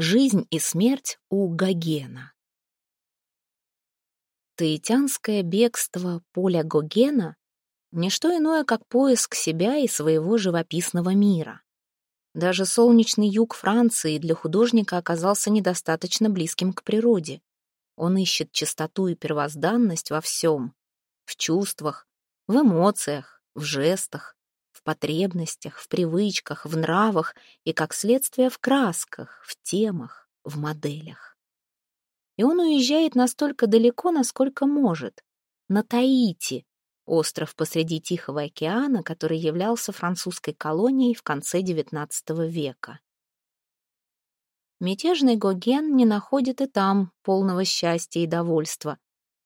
Жизнь и смерть у Гогена. Таитянское бегство поля Гогена — ничто иное, как поиск себя и своего живописного мира. Даже солнечный юг Франции для художника оказался недостаточно близким к природе. Он ищет чистоту и первозданность во всем — в чувствах, в эмоциях, в жестах, потребностях, в привычках, в нравах и, как следствие, в красках, в темах, в моделях. И он уезжает настолько далеко, насколько может, на Таити, остров посреди Тихого океана, который являлся французской колонией в конце XIX века. Мятежный Гоген не находит и там полного счастья и довольства,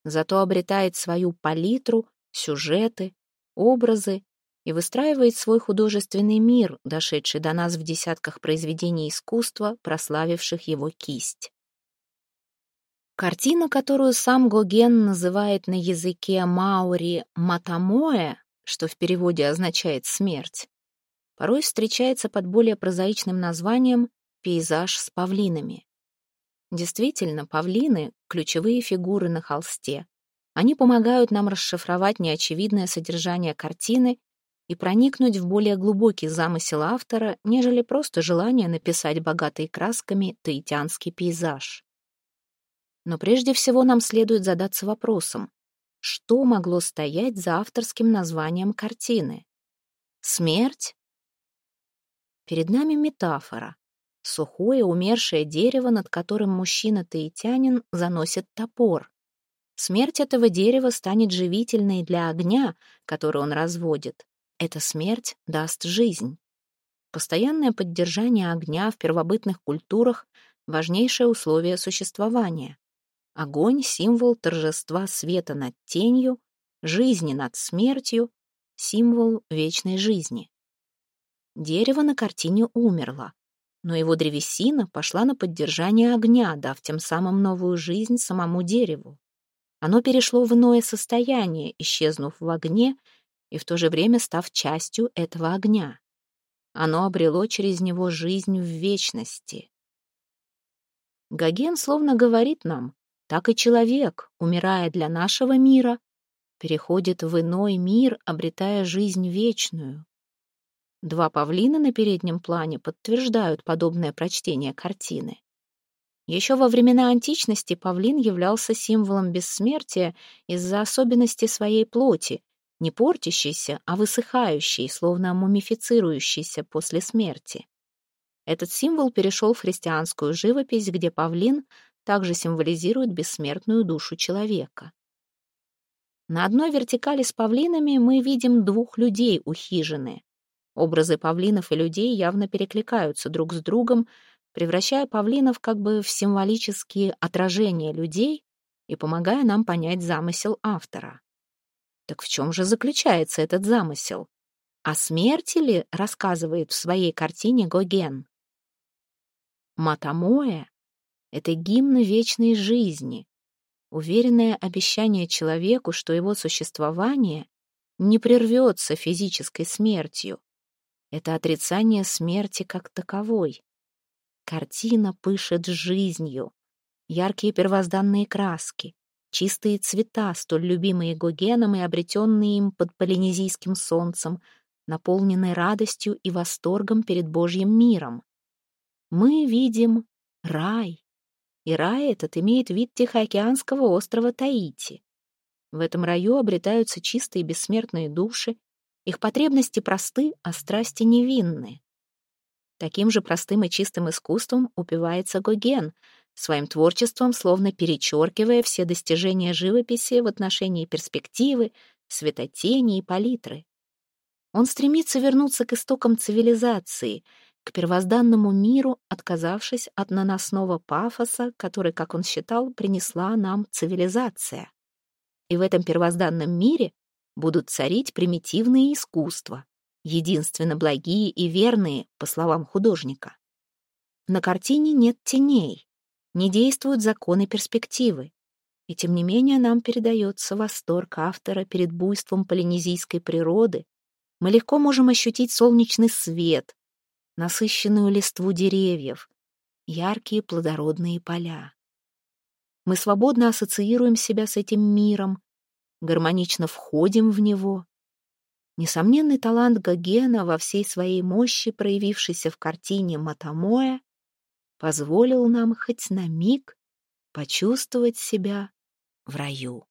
зато обретает свою палитру, сюжеты, образы и выстраивает свой художественный мир, дошедший до нас в десятках произведений искусства, прославивших его кисть. Картина, которую сам Гоген называет на языке маори «матамоэ», что в переводе означает «смерть», порой встречается под более прозаичным названием «пейзаж с павлинами». Действительно, павлины — ключевые фигуры на холсте. Они помогают нам расшифровать неочевидное содержание картины и проникнуть в более глубокий замысел автора, нежели просто желание написать богатой красками таитянский пейзаж. Но прежде всего нам следует задаться вопросом, что могло стоять за авторским названием картины? Смерть? Перед нами метафора. Сухое умершее дерево, над которым мужчина-таитянин заносит топор. Смерть этого дерева станет живительной для огня, который он разводит. Эта смерть даст жизнь. Постоянное поддержание огня в первобытных культурах — важнейшее условие существования. Огонь — символ торжества света над тенью, жизни над смертью, символ вечной жизни. Дерево на картине умерло, но его древесина пошла на поддержание огня, дав тем самым новую жизнь самому дереву. Оно перешло в иное состояние, исчезнув в огне и в то же время став частью этого огня. Оно обрело через него жизнь в вечности. Гоген словно говорит нам, так и человек, умирая для нашего мира, переходит в иной мир, обретая жизнь вечную. Два павлина на переднем плане подтверждают подобное прочтение картины. Еще во времена античности павлин являлся символом бессмертия из-за особенностей своей плоти, не портящейся, а высыхающей, словно мумифицирующейся после смерти. Этот символ перешел в христианскую живопись, где павлин также символизирует бессмертную душу человека. На одной вертикали с павлинами мы видим двух людей у хижины. Образы павлинов и людей явно перекликаются друг с другом, превращая павлинов как бы в символические отражения людей и помогая нам понять замысел автора. Так в чем же заключается этот замысел? О смерти ли рассказывает в своей картине Гоген? Матамоэ это гимн вечной жизни, уверенное обещание человеку, что его существование не прервется физической смертью. Это отрицание смерти как таковой. Картина пышет жизнью. Яркие первозданные краски, чистые цвета, столь любимые Гогеном и обретенные им под полинезийским солнцем, наполненные радостью и восторгом перед Божьим миром. Мы видим рай, и рай этот имеет вид Тихоокеанского острова Таити. В этом раю обретаются чистые бессмертные души, их потребности просты, а страсти невинны. Таким же простым и чистым искусством упивается Гоген, своим творчеством словно перечеркивая все достижения живописи в отношении перспективы, светотени и палитры. Он стремится вернуться к истокам цивилизации — к первозданному миру, отказавшись от наносного пафоса, который, как он считал, принесла нам цивилизация. И в этом первозданном мире будут царить примитивные искусства, единственно благие и верные, по словам художника. На картине нет теней, не действуют законы перспективы, и тем не менее нам передается восторг автора перед буйством полинезийской природы, мы легко можем ощутить солнечный свет, насыщенную листву деревьев, яркие плодородные поля. Мы свободно ассоциируем себя с этим миром, гармонично входим в него. Несомненный талант Гогена во всей своей мощи, проявившийся в картине Матамоэ, позволил нам хоть на миг почувствовать себя в раю.